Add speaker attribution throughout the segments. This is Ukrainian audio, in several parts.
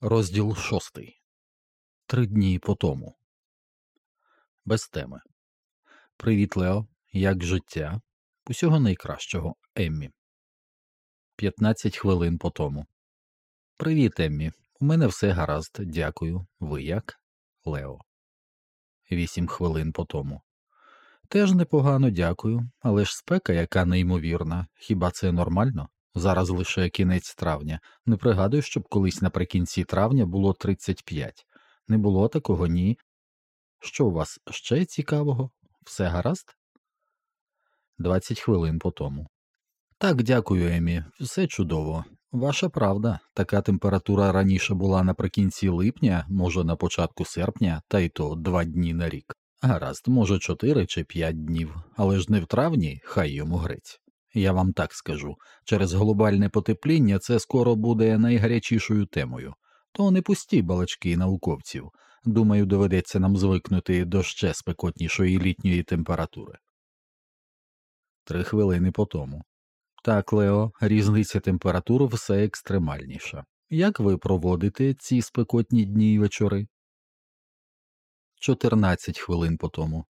Speaker 1: Розділ шостий. Три дні по тому. Без теми. Привіт, Лео. Як життя? Усього найкращого. Еммі. 15 хвилин по тому. Привіт, Еммі. У мене все гаразд. Дякую. Ви як? Лео. Вісім хвилин по тому. Теж непогано дякую. Але ж спека яка неймовірна. Хіба це нормально? Зараз лише кінець травня. Не пригадую, щоб колись наприкінці травня було 35. Не було такого, ні. Що у вас ще цікавого? Все гаразд? 20 хвилин по тому. Так, дякую, Емі. Все чудово. Ваша правда, така температура раніше була наприкінці липня, може на початку серпня, та й то два дні на рік. Гаразд, може, чотири чи п'ять днів, але ж не в травні, хай йому грець. Я вам так скажу через глобальне потепління це скоро буде найгарячішою темою. То не пусті балачки науковців. Думаю, доведеться нам звикнути до ще спекотнішої літньої температури. Три хвилини по тому. Так, Лео, різниця температур все екстремальніша. Як ви проводите ці спекотні дні й вечори? Чотирнадцять хвилин по тому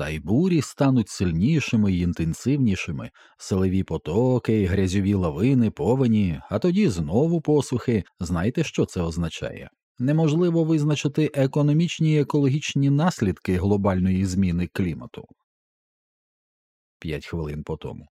Speaker 1: та й бурі стануть сильнішими й інтенсивнішими, селеві потоки, грязьові лавини, повені, а тоді знову посухи. Знаєте, що це означає? Неможливо визначити економічні і екологічні наслідки глобальної зміни клімату. П'ять хвилин по тому.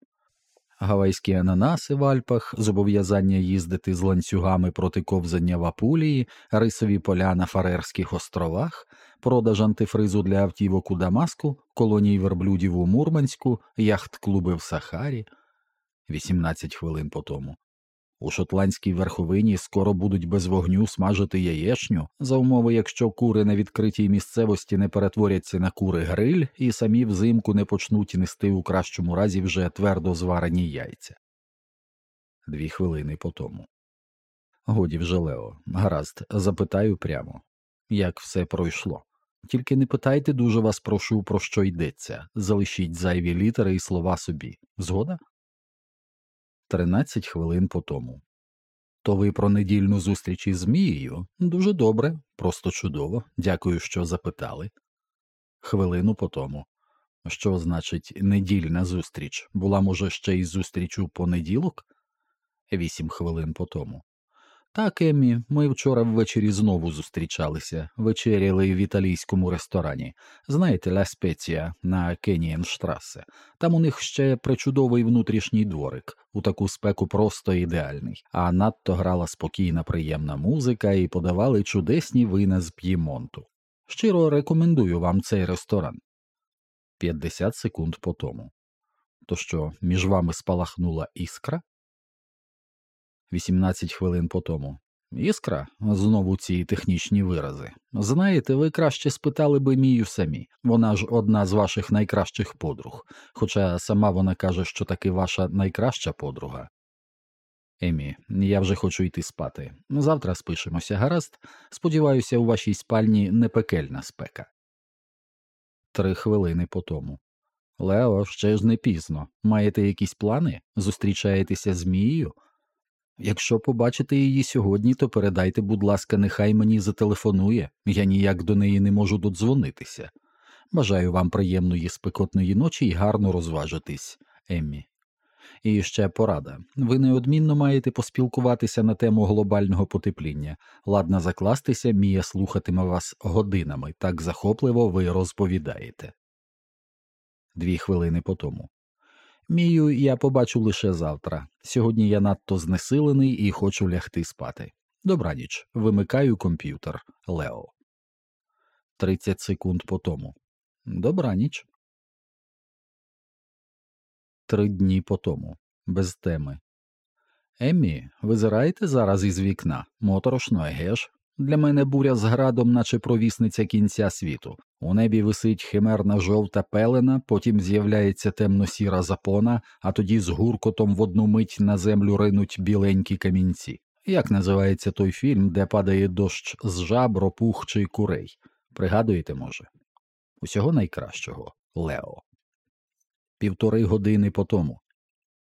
Speaker 1: Гавайські ананаси в Альпах, зобов'язання їздити з ланцюгами проти ковзання в Апулії, рисові поля на Фарерських островах, продаж антифризу для автівок у Дамаску, колонії верблюдів у Мурманську, яхт-клуби в Сахарі. 18 хвилин по тому. У шотландській верховині скоро будуть без вогню смажити яєчню, за умови, якщо кури на відкритій місцевості не перетворяться на кури гриль і самі взимку не почнуть нести у кращому разі вже твердо зварені яйця. Дві хвилини по тому. Годі вже Лео, гаразд, запитаю прямо як все пройшло. Тільки не питайте дуже вас прошу, про що йдеться, залишіть зайві літери і слова собі. Згода? Тринадцять хвилин по тому. То ви про недільну зустріч із Змією? Дуже добре, просто чудово. Дякую, що запитали. Хвилину по тому. Що значить недільна зустріч? Була, може, ще й зустріч у понеділок? Вісім хвилин по тому. Так, Еммі, ми вчора ввечері знову зустрічалися, вечеряли в італійському ресторані. Знаєте, Ля Спеція на Кенієнштрасе. Там у них ще причудовий внутрішній дворик, у таку спеку просто ідеальний, а надто грала спокійна, приємна музика і подавали чудесні вина з п'ємонту. Щиро рекомендую вам цей ресторан. 50 секунд по тому. То що, між вами спалахнула іскра? 18 хвилин по тому. Іскра, знову ці технічні вирази. Знаєте, ви краще спитали би Мію самі. Вона ж одна з ваших найкращих подруг, хоча сама вона каже, що таки ваша найкраща подруга. Емі, я вже хочу йти спати. Завтра спишемося, гаразд. Сподіваюся, у вашій спальні не пекельна спека. Три хвилини по тому. Лео, ще ж не пізно. Маєте якісь плани? Зустрічаєтеся з Мією? Якщо побачите її сьогодні, то передайте, будь ласка, нехай мені зателефонує, я ніяк до неї не можу додзвонитися. Бажаю вам приємної спекотної ночі і гарно розважитись, Еммі. І ще порада ви неодмінно маєте поспілкуватися на тему глобального потепління, ладна закластися, Мія слухатиме вас годинами, так захопливо ви розповідаєте. Дві хвилини по тому. Мію я побачу лише завтра. Сьогодні я надто знесилений і хочу лягти спати. Добраніч, вимикаю комп'ютер Лео. Тридцять секунд по тому. Добраніч. Три дні по тому. Без теми. Еммі, визираєте зараз із вікна? Моторошно, егеш? Для мене буря з градом, наче провісниця кінця світу. У небі висить химерна жовта пелена, потім з'являється темно-сіра запона, а тоді з гуркотом в одну мить на землю ринуть біленькі камінці. Як називається той фільм, де падає дощ з жаб, ропух чи курей? Пригадуєте, може? Усього найкращого Лео. Півтори години по тому.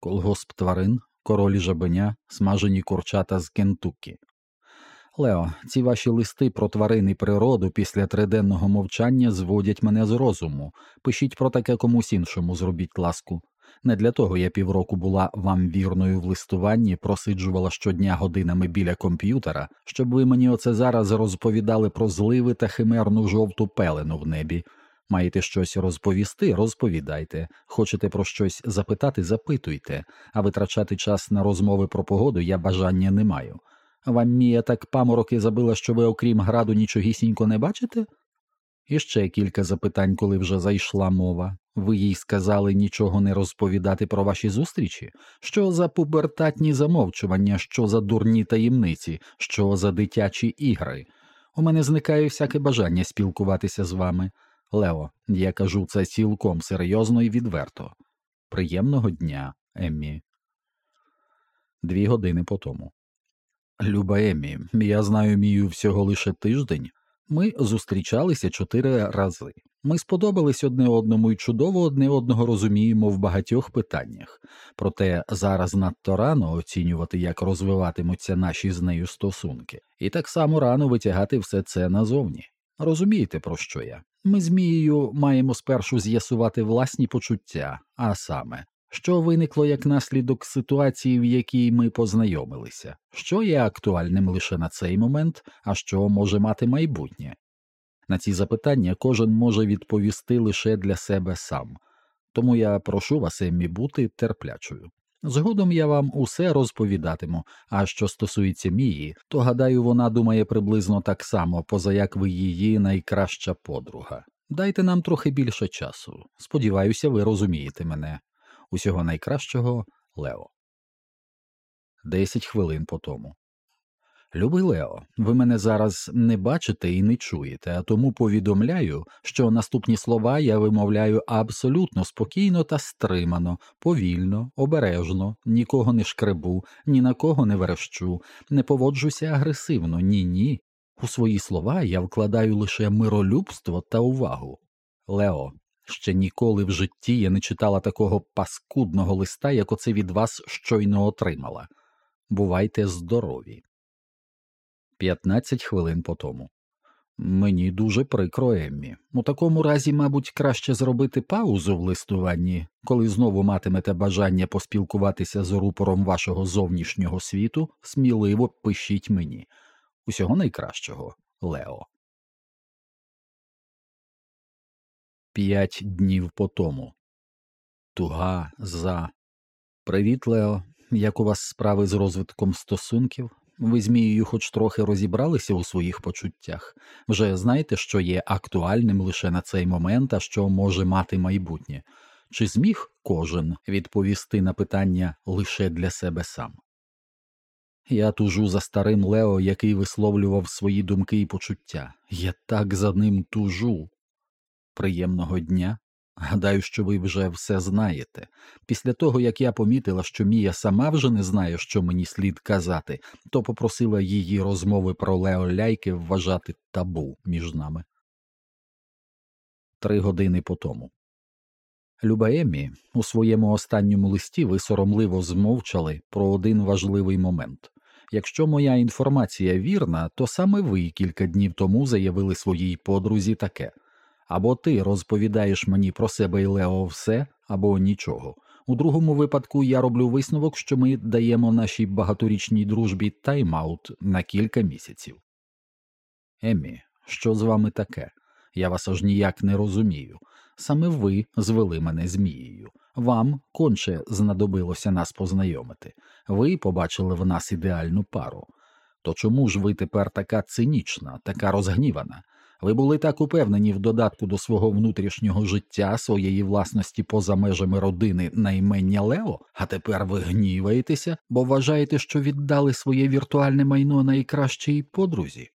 Speaker 1: Колгосп тварин, королі жабеня, смажені курчата з Кентуккі. Лео, ці ваші листи про тварин і природу після триденного мовчання зводять мене з розуму. Пишіть про таке комусь іншому, зробіть ласку. Не для того я півроку була вам вірною в листуванні, просиджувала щодня годинами біля комп'ютера, щоб ви мені оце зараз розповідали про зливи та химерну жовту пелену в небі. Маєте щось розповісти, розповідайте. Хочете про щось запитати, запитуйте, а витрачати час на розмови про погоду я бажання не маю. Вам Мія так памороки забила, що ви, окрім граду, нічогісінько не бачите? І ще кілька запитань, коли вже зайшла мова. Ви їй сказали нічого не розповідати про ваші зустрічі? Що за пубертатні замовчування, що за дурні таємниці, що за дитячі ігри? У мене зникає всяке бажання спілкуватися з вами. Лео, я кажу це цілком серйозно і відверто. Приємного дня, Еммі. Дві години по тому. Люба Еммі, я знаю Мію всього лише тиждень. Ми зустрічалися чотири рази. Ми сподобались одне одному і чудово одне одного розуміємо в багатьох питаннях, проте зараз надто рано оцінювати, як розвиватимуться наші з нею стосунки, і так само рано витягати все це назовні. Розумієте, про що я? Ми з Мією маємо спершу з'ясувати власні почуття, а саме, що виникло як наслідок ситуації, в якій ми познайомилися, що є актуальним лише на цей момент, а що може мати майбутнє. На ці запитання кожен може відповісти лише для себе сам, тому я прошу вас, Еммі, бути терплячою. Згодом я вам усе розповідатиму, а що стосується Мії, то гадаю, вона думає приблизно так само, поза як ви її найкраща подруга. Дайте нам трохи більше часу. Сподіваюся, ви розумієте мене. Усього найкращого Лео. Десять хвилин по тому. Любий Лео, ви мене зараз не бачите і не чуєте, а тому повідомляю, що наступні слова я вимовляю абсолютно спокійно та стримано, повільно, обережно, нікого не шкребу, ні на кого не верещу, не поводжуся агресивно, ні ні. У свої слова я вкладаю лише миролюбство та увагу. Лео, ще ніколи в житті я не читала такого паскудного листа, як оце від вас щойно отримала. Бувайте здорові. 15 хвилин по тому. Мені дуже прикро, Еммі. У такому разі, мабуть, краще зробити паузу в листуванні, коли знову матимете бажання поспілкуватися з рупором вашого зовнішнього світу, сміливо пишіть мені. Усього найкращого, Лео. П'ять днів по тому. Туга за. Привіт, Лео. Як у вас справи з розвитком стосунків? Ви з хоч трохи розібралися у своїх почуттях, вже знаєте, що є актуальним лише на цей момент, а що може мати майбутнє. Чи зміг кожен відповісти на питання лише для себе сам? Я тужу за старим Лео, який висловлював свої думки і почуття. Я так за ним тужу. Приємного дня. Гадаю, що ви вже все знаєте. Після того, як я помітила, що Мія сама вже не знає, що мені слід казати, то попросила її розмови про Лео Ляйки вважати табу між нами. Три години по тому. Люба Еммі, у своєму останньому листі ви соромливо змовчали про один важливий момент. Якщо моя інформація вірна, то саме ви кілька днів тому заявили своїй подрузі таке. Або ти розповідаєш мені про себе і Лео все, або нічого. У другому випадку я роблю висновок, що ми даємо нашій багаторічній дружбі тайм-аут на кілька місяців. Еммі, що з вами таке? Я вас аж ніяк не розумію. Саме ви звели мене змією. Вам конче знадобилося нас познайомити. Ви побачили в нас ідеальну пару. То чому ж ви тепер така цинічна, така розгнівана? Ви були так упевнені в додатку до свого внутрішнього життя, своєї власності поза межами родини на імення Лео, а тепер ви гніваєтеся, бо вважаєте, що віддали своє віртуальне майно найкращій подрузі.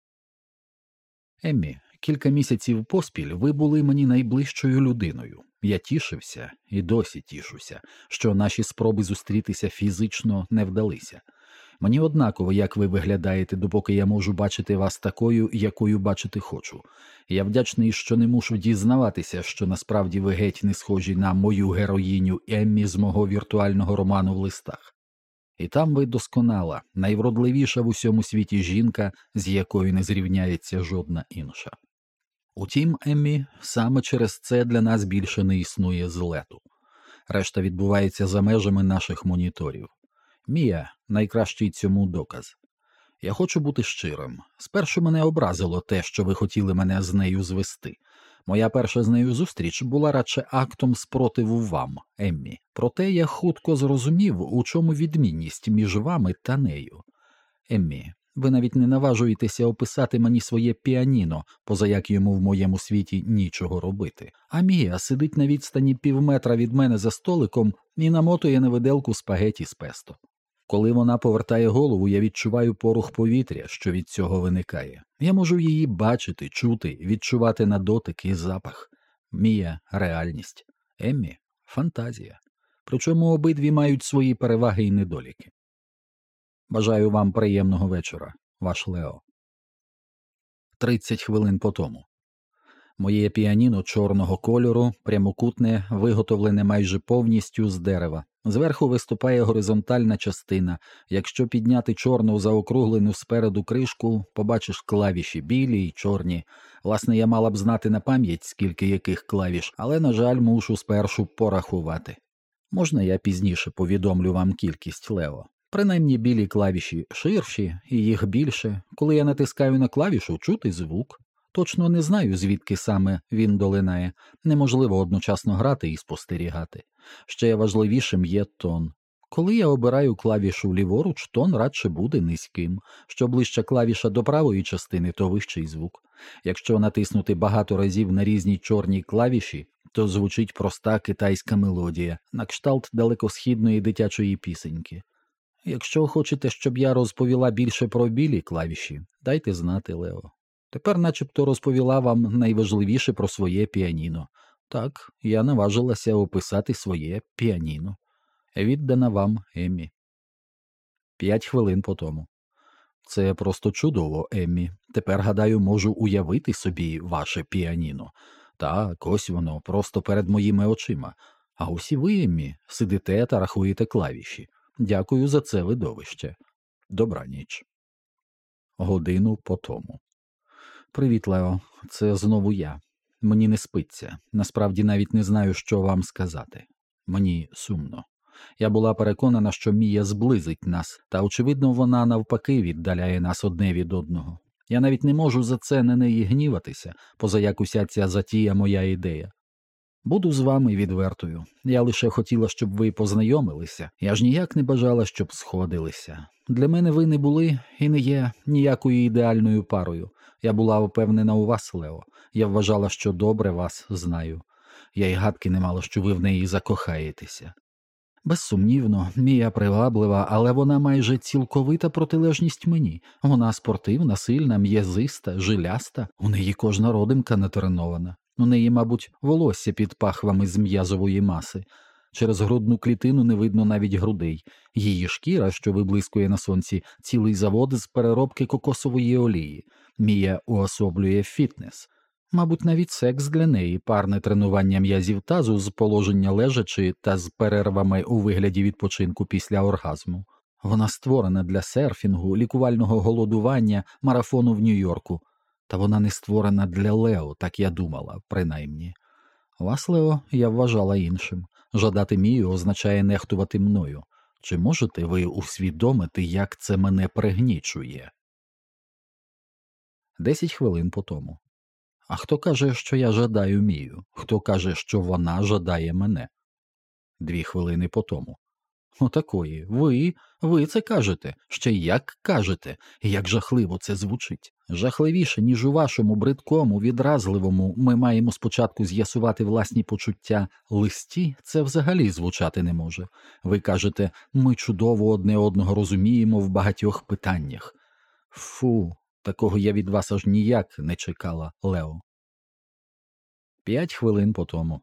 Speaker 1: Еммі, кілька місяців поспіль ви були мені найближчою людиною. Я тішився і досі тішуся, що наші спроби зустрітися фізично не вдалися. Мені однаково, як ви виглядаєте, допоки я можу бачити вас такою, якою бачити хочу. Я вдячний, що не мушу дізнаватися, що насправді ви геть не схожі на мою героїню Еммі з мого віртуального роману в листах. І там ви досконала, найвродливіша в усьому світі жінка, з якою не зрівняється жодна інша. Утім, Еммі, саме через це для нас більше не існує злету. Решта відбувається за межами наших моніторів. Мія найкращий цьому доказ. Я хочу бути щирим. Спершу мене образило те, що ви хотіли мене з нею звести. Моя перша з нею зустріч була радше актом спротиву вам, Еммі. Проте я хутко зрозумів, у чому відмінність між вами та нею. Еммі, ви навіть не наважуєтеся описати мені своє піаніно, поза як йому в моєму світі нічого робити. А Мія сидить на відстані півметра від мене за столиком і намотує на виделку спагеті з песто. Коли вона повертає голову, я відчуваю порух повітря, що від цього виникає. Я можу її бачити, чути, відчувати на дотик і запах. Мія реальність, Еммі фантазія. Причому обидві мають свої переваги і недоліки. Бажаю вам приємного вечора, ваш Лео. Тридцять хвилин по тому. Моє піаніно чорного кольору, прямокутне, виготовлене майже повністю з дерева. Зверху виступає горизонтальна частина. Якщо підняти чорну заокруглену спереду кришку, побачиш клавіші білі й чорні. Власне, я мала б знати на пам'ять, скільки яких клавіш, але, на жаль, мушу спершу порахувати. Можна я пізніше повідомлю вам кількість Лео. Принаймні білі клавіші ширші, і їх більше. Коли я натискаю на клавішу, чути звук. Точно не знаю, звідки саме він долинає. Неможливо одночасно грати і спостерігати. Ще важливішим є тон. Коли я обираю клавішу ліворуч, тон радше буде низьким. Що ближча клавіша до правої частини, то вищий звук. Якщо натиснути багато разів на різні чорні клавіші, то звучить проста китайська мелодія, на кшталт далекосхідної дитячої пісеньки. Якщо хочете, щоб я розповіла більше про білі клавіші, дайте знати, Лео. Тепер начебто розповіла вам найважливіше про своє піаніно. Так, я наважилася описати своє піаніно. Віддана вам Еммі. П'ять хвилин по тому. Це просто чудово, Еммі. Тепер, гадаю, можу уявити собі ваше піаніно. Так, ось воно, просто перед моїми очима. А усі ви, Еммі, сидите та рахуєте клавіші. Дякую за це видовище. Добраніч. Годину по тому. Привіт, Лео. Це знову я. Мені не спиться. Насправді навіть не знаю, що вам сказати. Мені сумно. Я була переконана, що Мія зблизить нас, та, очевидно, вона навпаки віддаляє нас одне від одного. Я навіть не можу за це на неї гніватися, поза як уся ця затія моя ідея. Буду з вами відвертою. Я лише хотіла, щоб ви познайомилися, я ж ніяк не бажала, щоб сходилися. Для мене ви не були і не є ніякою ідеальною парою. Я була впевнена у вас, Лео. Я вважала, що добре вас знаю. Я й гадки не мала, що ви в неї закохаєтеся. Безсумнівно, Мія приваблива, але вона майже цілковита протилежність мені. Вона спортивна, сильна, м'язиста, жиляста, у неї кожна родинка натренована. У неї, мабуть, волосся під пахвами з м'язової маси. Через грудну клітину не видно навіть грудей. Її шкіра, що виблискує на сонці, цілий завод з переробки кокосової олії. Мія уособлює фітнес. Мабуть, навіть секс для неї, парне тренування м'язів тазу з положення лежачи та з перервами у вигляді відпочинку після оргазму. Вона створена для серфінгу, лікувального голодування, марафону в Нью-Йорку. Та вона не створена для Лео, так я думала, принаймні. Вас, Лео, я вважала іншим. Жадати мію означає нехтувати мною. Чи можете ви усвідомити, як це мене пригнічує? Десять хвилин по тому. А хто каже, що я жадаю мію? Хто каже, що вона жадає мене? Дві хвилини по тому. Отакої. Ви, ви це кажете, ще як кажете, як жахливо це звучить. Жахливіше, ніж у вашому бридкому, відразливому, ми маємо спочатку з'ясувати власні почуття листі, це взагалі звучати не може. Ви кажете, ми чудово одне одного розуміємо в багатьох питаннях. Фу, такого я від вас аж ніяк не чекала, Лео. П'ять хвилин по тому.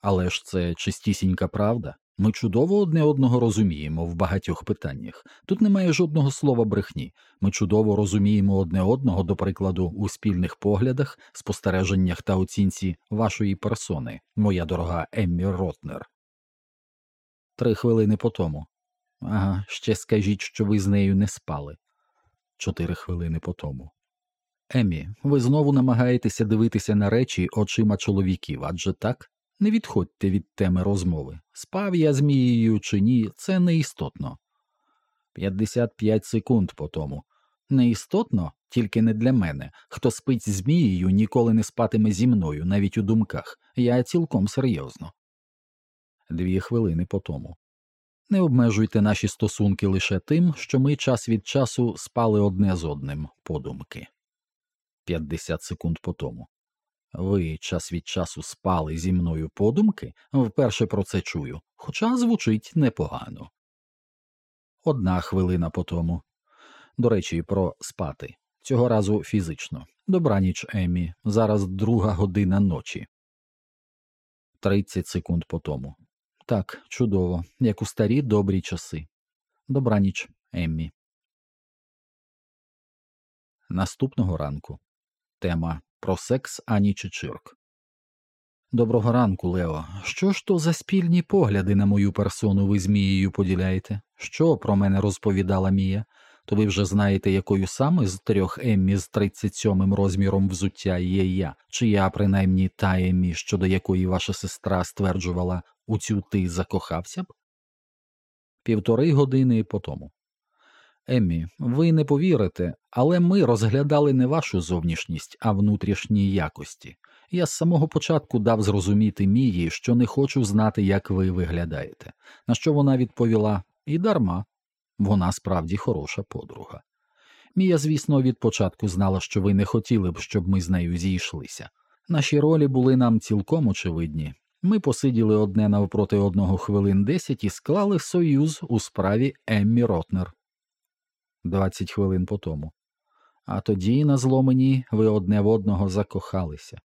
Speaker 1: Але ж це чистісінька правда. Ми чудово одне одного розуміємо в багатьох питаннях. Тут немає жодного слова брехні. Ми чудово розуміємо одне одного, до прикладу, у спільних поглядах, спостереженнях та оцінці вашої персони, моя дорога Еммі Ротнер. Три хвилини по тому. Ага, ще скажіть, що ви з нею не спали. Чотири хвилини по тому. Емі, ви знову намагаєтеся дивитися на речі очима чоловіків, адже так? Не відходьте від теми розмови. Спав я з Мією чи ні, це неістотно. 55 секунд по тому. Неістотно, тільки не для мене. Хто спить з Мією, ніколи не спатиме зі мною, навіть у думках. Я цілком серйозно. Дві хвилини по тому. Не обмежуйте наші стосунки лише тим, що ми час від часу спали одне з одним подумки. 50 секунд по тому. Ви час від часу спали зі мною подумки, вперше про це чую, хоча звучить непогано. Одна хвилина по тому. До речі, про спати. Цього разу фізично. Добраніч, Еммі. Зараз друга година ночі. 30 секунд по тому. Так, чудово, як у старі добрі часи. Добраніч, Еммі. Наступного ранку. Тема про секс Ані Чичирк. Доброго ранку, Лео. Що ж то за спільні погляди на мою персону ви з Мією поділяєте? Що про мене розповідала Мія? То ви вже знаєте, якою саме з трьох Еммі з 37-м розміром взуття є я, чи я, принаймні, та Еммі, щодо якої ваша сестра стверджувала, у цю ти закохався б? Півтори години по тому. Еммі, ви не повірите, але ми розглядали не вашу зовнішність, а внутрішні якості. Я з самого початку дав зрозуміти Мії, що не хочу знати, як ви виглядаєте. На що вона відповіла і дарма, вона справді хороша подруга. Мія, звісно, від початку знала, що ви не хотіли б, щоб ми з нею зійшлися. Наші ролі були нам цілком очевидні. Ми посиділи одне навпроти одного хвилин десять і склали союз у справі Еммі Ротнер. Двадцять хвилин по тому. А тоді, на зло мені, ви одне в одного закохалися.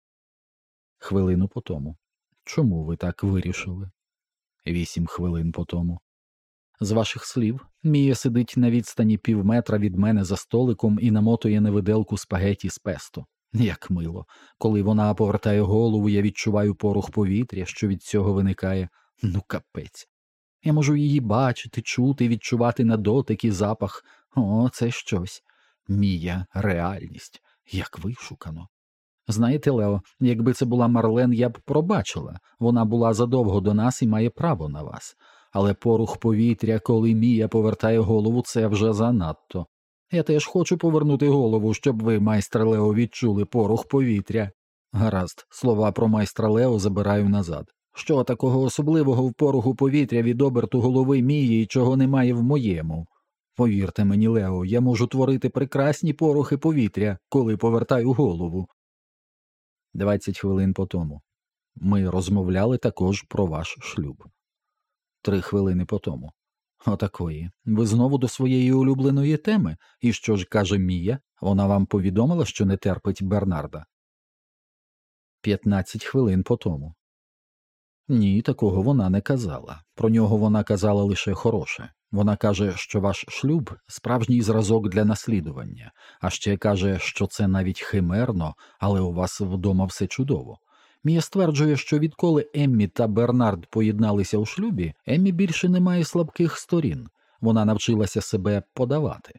Speaker 1: Хвилину по тому. Чому ви так вирішили? Вісім хвилин по тому. З ваших слів, Мія сидить на відстані півметра від мене за столиком і намотує невиделку спагеті з песто. Як мило. Коли вона повертає голову, я відчуваю порух повітря, що від цього виникає. Ну, капець. Я можу її бачити, чути, відчувати на дотик і запах. О, це щось. Мія, реальність, як вишукано. Знаєте, Лео, якби це була Марлен, я б пробачила. Вона була задовго до нас і має право на вас. Але порух повітря, коли Мія повертає голову, це вже занадто. Я теж хочу повернути голову, щоб ви, майстер Лео, відчули порух повітря. Гаразд, слова про майстра Лео забираю назад. Що такого особливого в поруху повітря від оберту голови Мії, чого немає в моєму? Повірте мені, Лео, я можу творити прекрасні порухи повітря, коли повертаю голову. Двадцять хвилин по тому. Ми розмовляли також про ваш шлюб. Три хвилини по тому. Отакої. Ви знову до своєї улюбленої теми. І що ж каже Мія? Вона вам повідомила, що не терпить Бернарда. П'ятнадцять хвилин по тому. Ні, такого вона не казала. Про нього вона казала лише хороше. Вона каже, що ваш шлюб справжній зразок для наслідування, а ще каже, що це навіть химерно, але у вас вдома все чудово. Мія стверджує, що відколи Еммі та Бернард поєдналися у шлюбі, Еммі більше не має слабких сторін. Вона навчилася себе подавати.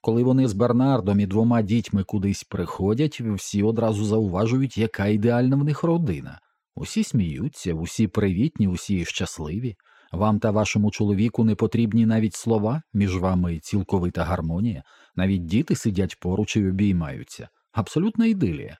Speaker 1: Коли вони з Бернардом і двома дітьми кудись приходять, всі одразу зауважують, яка ідеальна в них родина. Усі сміються, усі привітні, усі щасливі. Вам та вашому чоловіку не потрібні навіть слова, між вами цілковита гармонія, навіть діти сидять поруч і обіймаються. Абсолютна ідилія.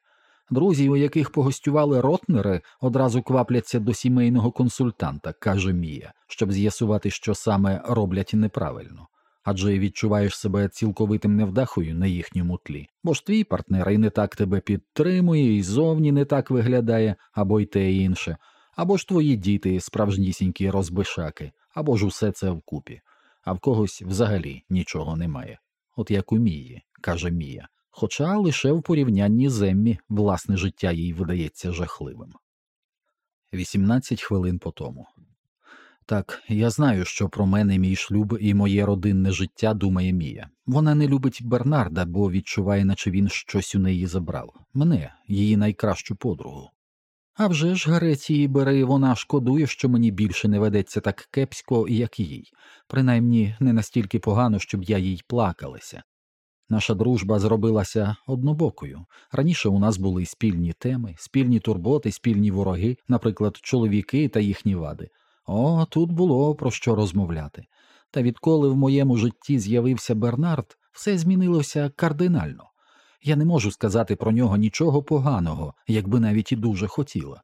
Speaker 1: Друзі, у яких погостювали ротнери, одразу квапляться до сімейного консультанта, каже Мія, щоб з'ясувати, що саме роблять неправильно. Адже відчуваєш себе цілковитим невдахою на їхньому тлі, бо ж твій партнер і не так тебе підтримує, і зовні не так виглядає, або й те і інше, або ж твої діти справжнісінькі розбишаки, або ж усе це вкупі, а в когось взагалі нічого немає. От як у Мії, каже Мія хоча лише в порівнянні з Еммі власне життя їй видається жахливим. 18 хвилин по тому. Так, я знаю, що про мене мій шлюб і моє родинне життя думає Мія. Вона не любить Бернарда, бо відчуває, наче він щось у неї забрав мене, її найкращу подругу. А вже ж Греції бери, вона шкодує, що мені більше не ведеться так кепсько, як їй, принаймні не настільки погано, щоб я їй плакалася. Наша дружба зробилася однобокою. Раніше у нас були спільні теми, спільні турботи, спільні вороги, наприклад, чоловіки та їхні вади. О, тут було про що розмовляти. Та відколи в моєму житті з'явився Бернард, все змінилося кардинально. Я не можу сказати про нього нічого поганого, якби навіть і дуже хотіла.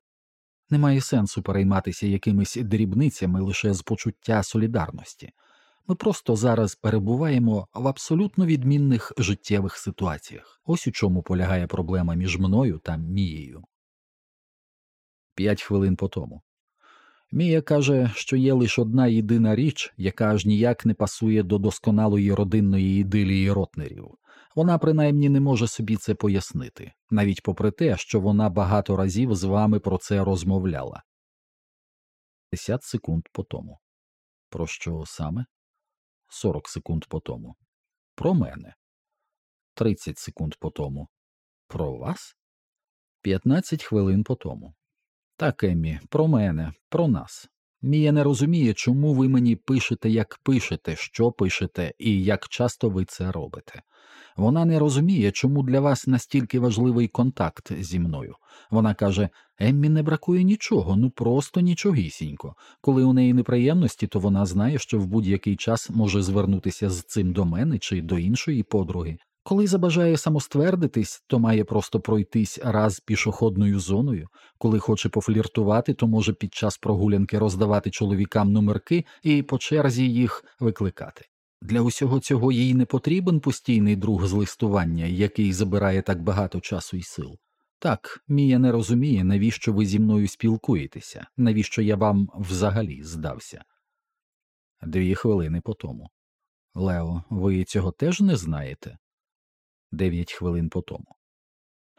Speaker 1: Немає сенсу перейматися якимись дрібницями лише з почуття солідарності. Ми просто зараз перебуваємо в абсолютно відмінних життєвих ситуаціях. Ось у чому полягає проблема між мною та Мією. П'ять хвилин по тому. Мія каже, що є лише одна єдина річ, яка аж ніяк не пасує до досконалої родинної ідилії ротнерів. Вона принаймні не може собі це пояснити, навіть попри те, що вона багато разів з вами про це розмовляла. Десять секунд по тому. Про що саме? Сорок секунд по тому. Про мене. Тридцять секунд по тому. Про вас? П'ятнадцять хвилин по тому. Так, Еммі, про мене, про нас. Мія не розуміє, чому ви мені пишете, як пишете, що пишете і як часто ви це робите. Вона не розуміє, чому для вас настільки важливий контакт зі мною. Вона каже: Еммі не бракує нічого, ну просто нічогісінько. Коли у неї неприємності, то вона знає, що в будь-який час може звернутися з цим до мене чи до іншої подруги. Коли забажає самоствердитись, то має просто пройтись раз пішохідною зоною. Коли хоче пофліртувати, то може під час прогулянки роздавати чоловікам номерки і по черзі їх викликати. Для усього цього їй не потрібен постійний друг з листування, який забирає так багато часу і сил. Так, Мія не розуміє, навіщо ви зі мною спілкуєтеся, навіщо я вам взагалі здався. Дві хвилини по тому. Лео, ви цього теж не знаєте? Дев'ять хвилин по тому.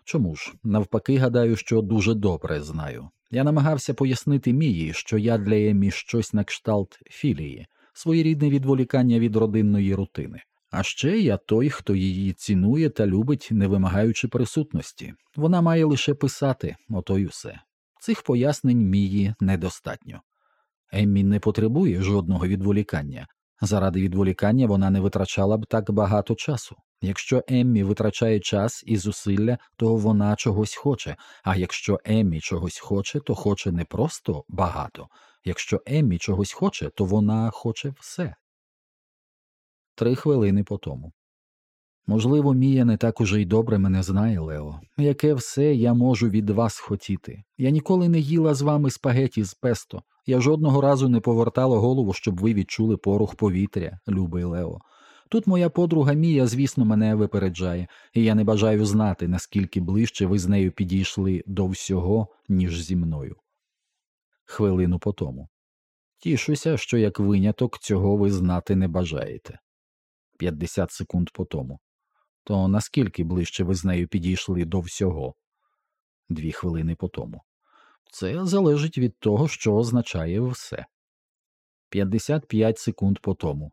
Speaker 1: Чому ж? Навпаки, гадаю, що дуже добре знаю. Я намагався пояснити Мії, що я для Емі щось на кшталт філії, своєрідне відволікання від родинної рутини. А ще я той, хто її цінує та любить, не вимагаючи присутності. Вона має лише писати, ото й усе. Цих пояснень Мії недостатньо. Еммі не потребує жодного відволікання. Заради відволікання вона не витрачала б так багато часу. Якщо Еммі витрачає час і зусилля, то вона чогось хоче, а якщо Еммі чогось хоче, то хоче не просто багато. Якщо Еммі чогось хоче, то вона хоче все. Три хвилини по тому. Можливо, Мія не так уже й добре мене знає, Лео. Яке все я можу від вас хотіти. Я ніколи не їла з вами спагеті з песто. Я жодного разу не повертала голову, щоб ви відчули порух повітря, любий Лео. Тут моя подруга Мія, звісно, мене випереджає, і я не бажаю знати, наскільки ближче ви з нею підійшли до всього, ніж зі мною. Хвилину по тому. Тішуся, що як виняток цього ви знати не бажаєте. 50 секунд по тому. То наскільки ближче ви з нею підійшли до всього? Дві хвилини по тому. Це залежить від того, що означає все. 55 секунд по тому.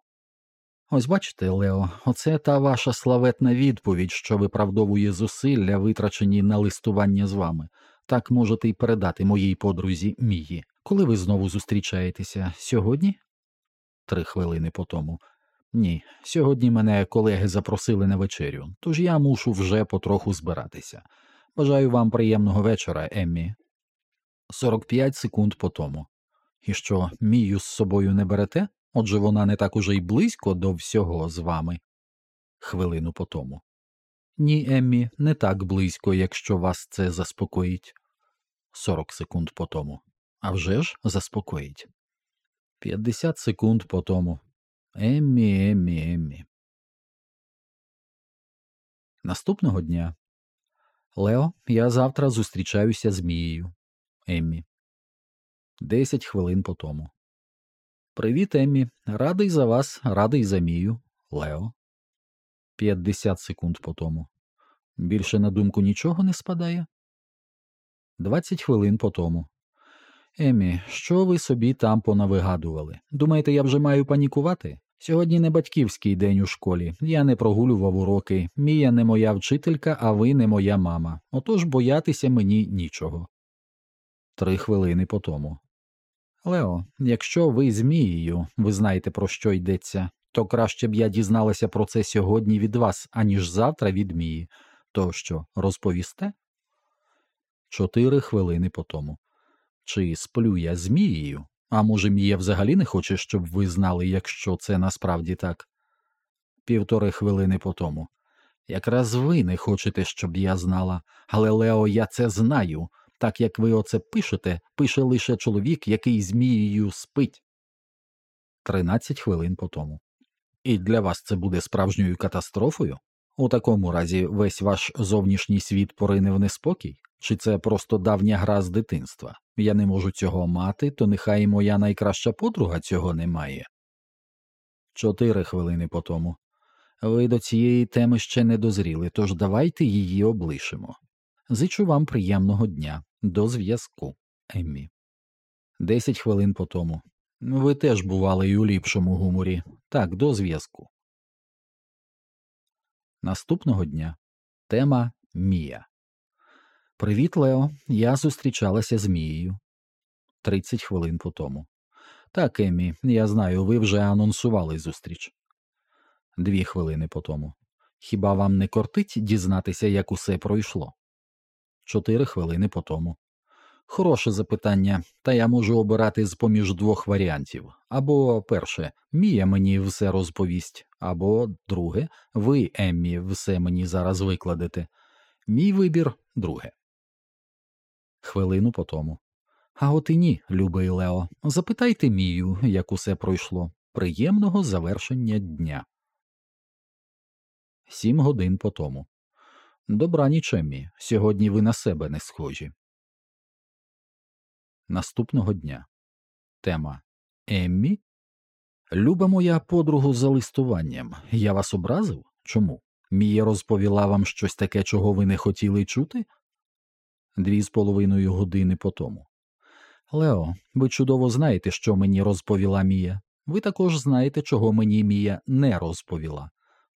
Speaker 1: Ось бачите, Лео, оце та ваша славетна відповідь, що виправдовує зусилля, витрачені на листування з вами. Так можете й передати моїй подрузі Мії. Коли ви знову зустрічаєтеся сьогодні? Три хвилини по тому. Ні, сьогодні мене колеги запросили на вечерю, тож я мушу вже потроху збиратися. Бажаю вам приємного вечора, Еммі. 45 секунд по тому. І що, Мію з собою не берете? Отже, вона не так уже й близько до всього з вами. Хвилину по тому. Ні, Еммі, не так близько, якщо вас це заспокоїть. 40 секунд по тому. А вже ж заспокоїть. 50 секунд по тому. Еммі, Еммі, Еммі. Наступного дня. Лео, я завтра зустрічаюся з Мією. Еммі. Десять хвилин по тому. Привіт, Еммі. Радий за вас, радий за Мію. Лео. П'ятдесят секунд по тому. Більше на думку нічого не спадає. Двадцять хвилин по тому. Еммі, що ви собі там понавигадували? Думаєте, я вже маю панікувати? Сьогодні не батьківський день у школі. Я не прогулював уроки. Мія не моя вчителька, а ви не моя мама. Отож боятися мені нічого. Три хвилини по тому. Лео, якщо ви змією, ви знаєте, про що йдеться, то краще б я дізналася про це сьогодні від вас, аніж завтра від Мії. То що, розповісте? Чотири хвилини по тому. Чи сплю я з Мією? А може, Мія взагалі не хоче, щоб ви знали, якщо це насправді так? Півтори хвилини по тому. Якраз ви не хочете, щоб я знала, але Лео, я це знаю. Так як ви оце пишете, пише лише чоловік, який з Мією спить. Тринадцять хвилин по тому. І для вас це буде справжньою катастрофою? У такому разі весь ваш зовнішній світ порине в неспокій? Чи це просто давня гра з дитинства? Я не можу цього мати, то нехай моя найкраща подруга цього не має. Чотири хвилини по тому. Ви до цієї теми ще не дозріли, тож давайте її облишимо. Зичу вам приємного дня. До зв'язку, Еммі. Десять хвилин по тому. Ви теж бували й у ліпшому гуморі. Так, до зв'язку. Наступного дня тема Мія. Привіт, Лео. Я зустрічалася з Мією. Тридцять хвилин по тому. Так, Еммі, я знаю, ви вже анонсували зустріч. Дві хвилини по тому. Хіба вам не кортить дізнатися, як усе пройшло? Чотири хвилини по тому. Хороше запитання, та я можу обирати з поміж двох варіантів. Або перше, Мія мені все розповість, або друге, ви, Еммі, все мені зараз викладете. Мій вибір друге. Хвилину по тому. А от і ні, любий Лео, запитайте Мію, як усе пройшло. Приємного завершення дня. Сім годин по тому. Добра ніч, Еммі. Сьогодні ви на себе не схожі. Наступного дня. Тема Еммі. Люба моя подругу за листуванням. Я вас образив? Чому? Мія розповіла вам щось таке, чого ви не хотіли чути? Дві з половиною години по тому. Лео, ви чудово знаєте, що мені розповіла Мія. Ви також знаєте, чого мені Мія не розповіла.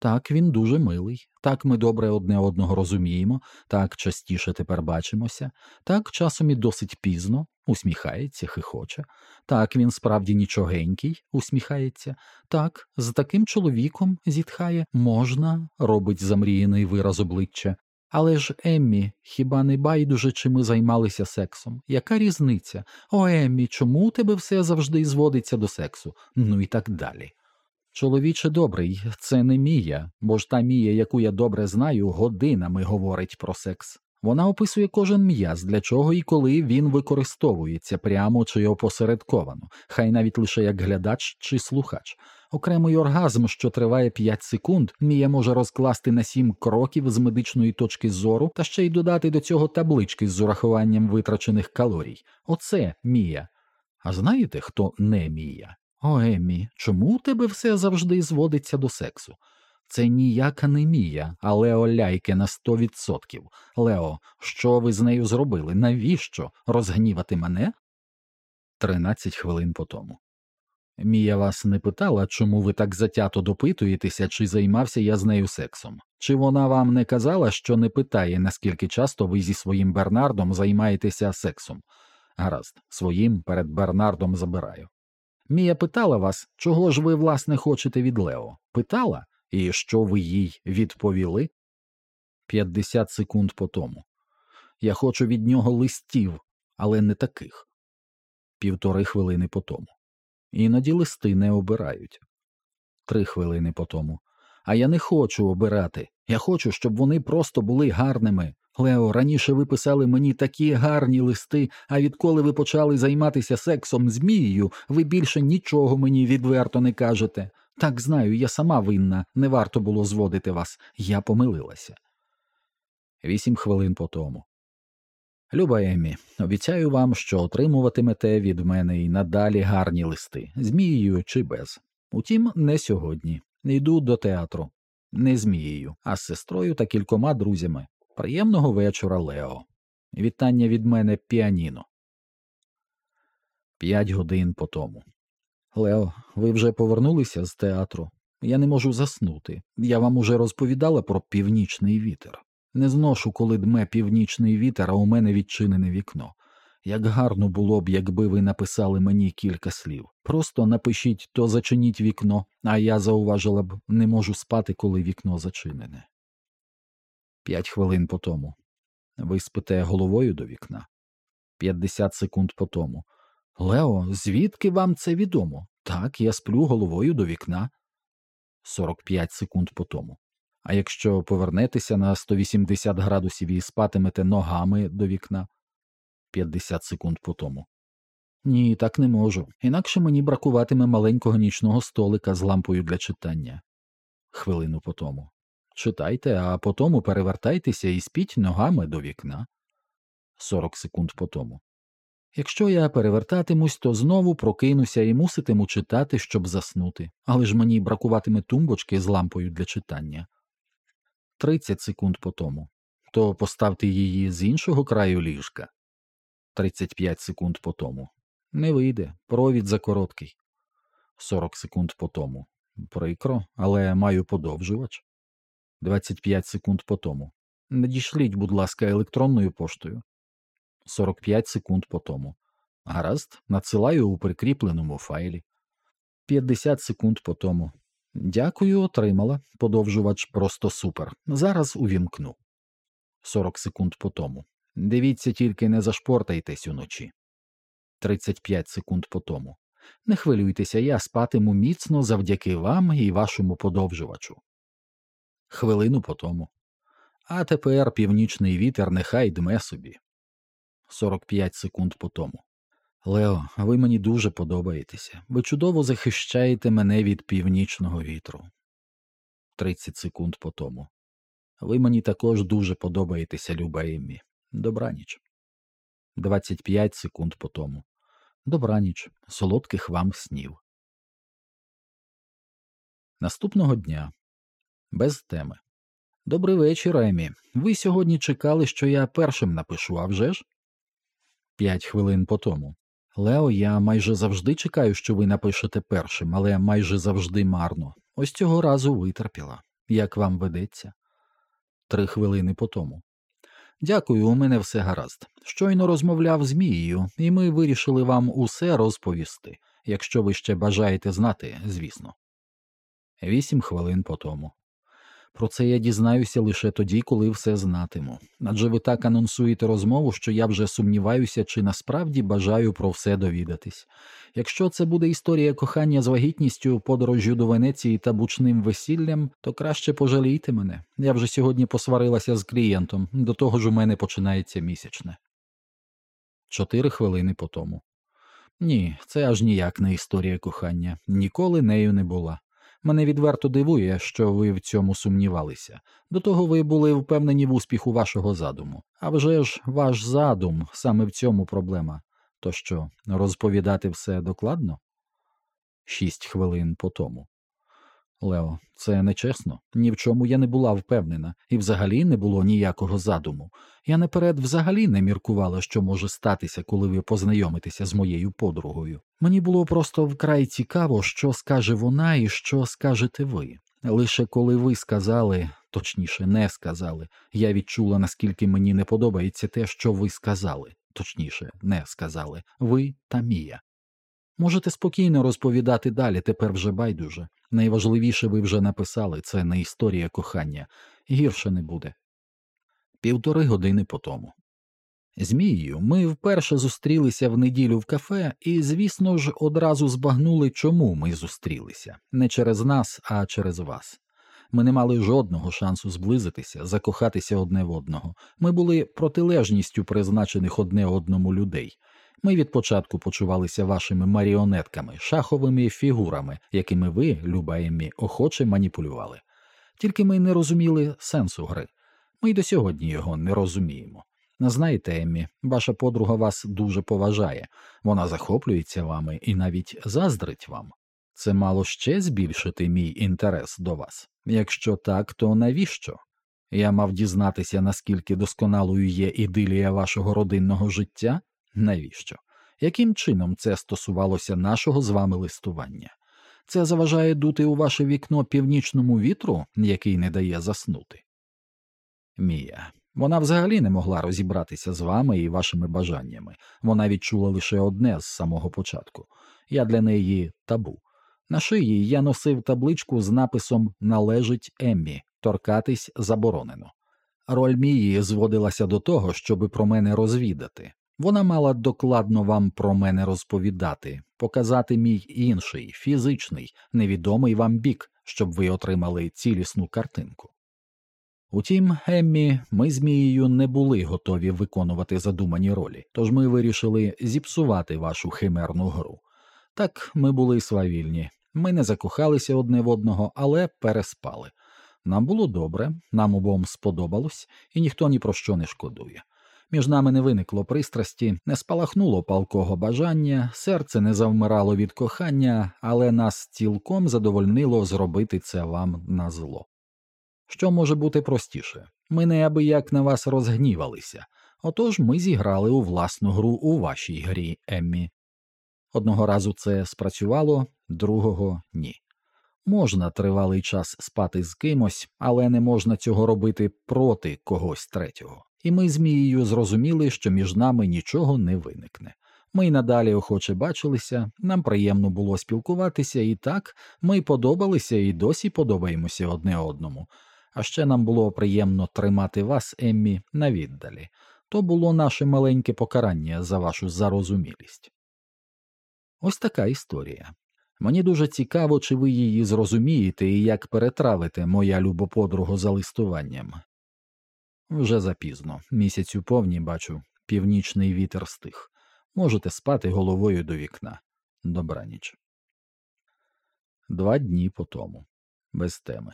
Speaker 1: Так, він дуже милий, так ми добре одне одного розуміємо, так частіше тепер бачимося, так часом і досить пізно, усміхається, хихоче, так він справді нічогенький, усміхається, так, з таким чоловіком зітхає, можна, робить замріяний вираз обличчя. Але ж, Еммі, хіба не байдуже, чи ми займалися сексом? Яка різниця? О, Еммі, чому у тебе все завжди зводиться до сексу? Ну і так далі. Чоловіче добрий, це не Мія, бо ж та Мія, яку я добре знаю, годинами говорить про секс. Вона описує кожен м'яз, для чого і коли він використовується прямо чи опосередковано, хай навіть лише як глядач чи слухач. Окремий оргазм, що триває 5 секунд, Мія може розкласти на 7 кроків з медичної точки зору та ще й додати до цього таблички з урахуванням витрачених калорій. Оце Мія. А знаєте, хто не Мія? О, Еммі, чому у тебе все завжди зводиться до сексу? Це ніяка не Мія, а Лео ляйке на сто відсотків. Лео, що ви з нею зробили? Навіщо? Розгнівати мене? Тринадцять хвилин по тому. Мія вас не питала, чому ви так затято допитуєтеся, чи займався я з нею сексом? Чи вона вам не казала, що не питає, наскільки часто ви зі своїм Бернардом займаєтеся сексом? Гаразд, своїм перед Бернардом забираю. Мія питала вас, чого ж ви, власне, хочете від Лео? Питала, і що ви їй відповіли? П'ятдесят секунд по тому. Я хочу від нього листів, але не таких. Півтори хвилини по тому. Іноді листи не обирають. Три хвилини по тому. А я не хочу обирати. Я хочу, щоб вони просто були гарними. Лео, раніше ви писали мені такі гарні листи, а відколи ви почали займатися сексом з Мією, ви більше нічого мені відверто не кажете. Так знаю, я сама винна, не варто було зводити вас. Я помилилася. Вісім хвилин по тому. Люба Еммі, обіцяю вам, що отримуватимете від мене і надалі гарні листи, змією чи без. Утім, не сьогодні. Йду до театру. Не змією, а з сестрою та кількома друзями. Приємного вечора, Лео. Вітання від мене піаніно. П'ять годин по тому. Лео, ви вже повернулися з театру? Я не можу заснути. Я вам уже розповідала про північний вітер. Не зношу, коли дме північний вітер, а у мене відчинене вікно. Як гарно було б, якби ви написали мені кілька слів. Просто напишіть, то зачиніть вікно, а я зауважила б, не можу спати, коли вікно зачинене. П'ять хвилин по тому. Ви спите головою до вікна. П'ятдесят секунд по тому. Лео, звідки вам це відомо? Так, я сплю головою до вікна. Сорок п'ять секунд по тому. А якщо повернетеся на 180 градусів і спатимете ногами до вікна 50 секунд по тому. Ні, так не можу. Інакше мені бракуватиме маленького нічного столика з лампою для читання. Хвилину по тому. Читайте, а потому перевертайтеся і спіть ногами до вікна. 40 секунд по тому. Якщо я перевертатимусь, то знову прокинуся і муситиму читати, щоб заснути, але ж мені бракуватиме тумбочки з лампою для читання. 30 секунд по тому. То поставте її з іншого краю ліжка. 35 секунд по тому. Не вийде, провід закороткий. 40 секунд по тому. Прикро, але маю подовжувач. 25 секунд по тому. Надішліть, будь ласка, електронною поштою. 45 секунд по тому. Гаразд, надсилаю у прикріпленому файлі. 50 секунд по тому. Дякую, отримала. Подовжувач просто супер. Зараз увімкну. 40 секунд по тому. Дивіться, тільки не зашпортайтесь уночі. 35 секунд по тому. Не хвилюйтеся, я спатиму міцно завдяки вам і вашому подовжувачу. Хвилину по тому. А тепер північний вітер нехай дме собі. 45 секунд по тому. Лео, ви мені дуже подобаєтеся. Ви чудово захищаєте мене від північного вітру. 30 секунд по тому. Ви мені також дуже подобаєтеся, люба. Добраніч. 25 секунд по тому. Добраніч. Солодких вам снів. Наступного дня. Без теми. Добрий вечір, Емі. Ви сьогодні чекали, що я першим напишу, а вже ж? П'ять хвилин по тому. Лео, я майже завжди чекаю, що ви напишете першим, але майже завжди марно. Ось цього разу витерпіла. Як вам ведеться? Три хвилини по тому. Дякую, у мене все гаразд. Щойно розмовляв з Мією, і ми вирішили вам усе розповісти, якщо ви ще бажаєте знати, звісно. Вісім хвилин по тому. Про це я дізнаюся лише тоді, коли все знатиму. Адже ви так анонсуєте розмову, що я вже сумніваюся, чи насправді бажаю про все довідатись. Якщо це буде історія кохання з вагітністю, подорожю до Венеції та бучним весіллям, то краще пожалійте мене. Я вже сьогодні посварилася з клієнтом, до того ж у мене починається місячне. Чотири хвилини по тому. Ні, це аж ніяк не історія кохання, ніколи нею не була. Мене відверто дивує, що ви в цьому сумнівалися. До того ви були впевнені в успіху вашого задуму. А вже ж ваш задум саме в цьому проблема. То що, розповідати все докладно? Шість хвилин по тому. Лео, це нечесно. Ні в чому я не була впевнена, і взагалі не було ніякого задуму. Я наперед взагалі не міркувала, що може статися, коли ви познайомитеся з моєю подругою. Мені було просто вкрай цікаво, що скаже вона і що скажете ви. Лише коли ви сказали, точніше, не сказали, я відчула, наскільки мені не подобається те, що ви сказали, точніше, не сказали, ви та Мія. Можете спокійно розповідати далі, тепер вже байдуже. Найважливіше ви вже написали це не історія кохання, гірше не буде. Півтори години по тому. Змією ми вперше зустрілися в неділю в кафе, і, звісно ж, одразу збагнули, чому ми зустрілися не через нас, а через вас. Ми не мали жодного шансу зблизитися, закохатися одне в одного. Ми були протилежністю призначених одне одному людей. Ми від початку почувалися вашими маріонетками, шаховими фігурами, якими ви, люба Еммі, охоче маніпулювали. Тільки ми не розуміли сенсу гри. Ми й до сьогодні його не розуміємо. Знаєте, Еммі, ваша подруга вас дуже поважає, вона захоплюється вами і навіть заздрить вам. Це мало ще збільшити мій інтерес до вас. Якщо так, то навіщо? Я мав дізнатися, наскільки досконалою є ідилія вашого родинного життя, Навіщо? Яким чином це стосувалося нашого з вами листування? Це заважає дути у ваше вікно північному вітру, який не дає заснути? Мія, Вона взагалі не могла розібратися з вами і вашими бажаннями. Вона відчула лише одне з самого початку. Я для неї табу. На шиї я носив табличку з написом Належить Еммі, торкатись заборонено. Роль Мії зводилася до того, щоби про мене розвідати. Вона мала докладно вам про мене розповідати, показати мій інший, фізичний, невідомий вам бік, щоб ви отримали цілісну картинку. Утім, Еммі, ми з Мією не були готові виконувати задумані ролі, тож ми вирішили зіпсувати вашу химерну гру. Так, ми були свавільні, ми не закохалися одне в одного, але переспали. Нам було добре, нам обом сподобалось, і ніхто ні про що не шкодує. Між нами не виникло пристрасті, не спалахнуло палкого бажання, серце не завмирало від кохання, але нас цілком задовольнило зробити це вам на зло. Що може бути простіше? Ми неабияк на вас розгнівалися, отож ми зіграли у власну гру у вашій грі, Еммі. Одного разу це спрацювало, другого ні. Можна тривалий час спати з кимось, але не можна цього робити проти когось третього. І ми з Мією зрозуміли, що між нами нічого не виникне. Ми й надалі охоче бачилися, нам приємно було спілкуватися, і так ми подобалися і досі подобаємося одне одному. А ще нам було приємно тримати вас, Еммі, на віддалі. То було наше маленьке покарання за вашу зарозумілість. Ось така історія. Мені дуже цікаво, чи ви її зрозумієте і як перетравите моя любоподруго за листуванням. Вже запізно, місяцю повні бачу, північний вітер стих. Можете спати головою до вікна. Добраніч. Два дні по тому. Без теми.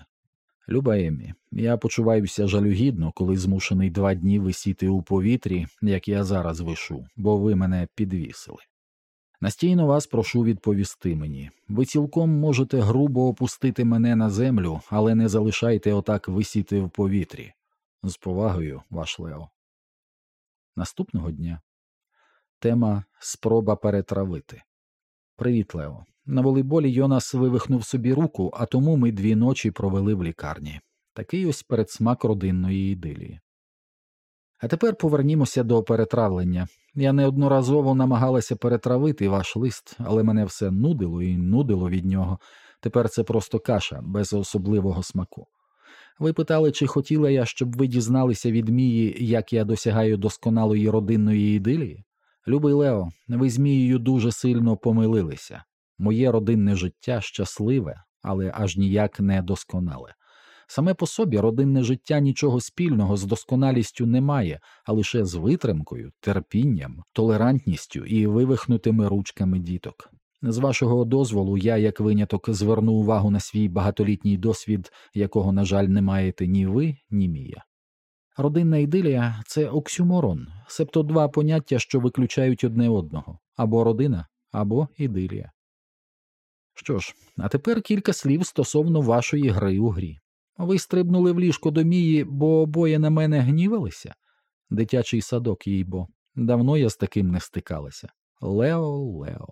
Speaker 1: Люба Еммі, я почуваюся жалюгідно, коли змушений два дні висіти у повітрі, як я зараз вишу, бо ви мене підвісили. Настійно вас прошу відповісти мені. Ви цілком можете грубо опустити мене на землю, але не залишайте отак висіти в повітрі. З повагою, ваш Лео. Наступного дня тема спроба перетравити. Привіт, Лео. На волейболі Йонас вивихнув собі руку, а тому ми дві ночі провели в лікарні. Такий ось передсмак родинної ідилії. А тепер повернімося до перетравлення. Я неодноразово намагалася перетравити ваш лист, але мене все нудило і нудило від нього. Тепер це просто каша без особливого смаку. Ви питали, чи хотіла я, щоб ви дізналися від Мії, як я досягаю досконалої родинної ідилії? Любий Лео, ви з Мією дуже сильно помилилися. Моє родинне життя щасливе, але аж ніяк не досконале. Саме по собі родинне життя нічого спільного з досконалістю не має, а лише з витримкою, терпінням, толерантністю і вивихнутими ручками діток. З вашого дозволу, я, як виняток, зверну увагу на свій багатолітній досвід, якого, на жаль, не маєте ні ви, ні мія. Родинна ідилія це оксюморон, себто два поняття, що виключають одне одного або родина, або ідилія. Що ж, а тепер кілька слів стосовно вашої гри у грі. Ви стрибнули в ліжко до Мії, бо обоє на мене гнівалися? Дитячий садок їй бо. Давно я з таким не стикалася. Лео, Лео.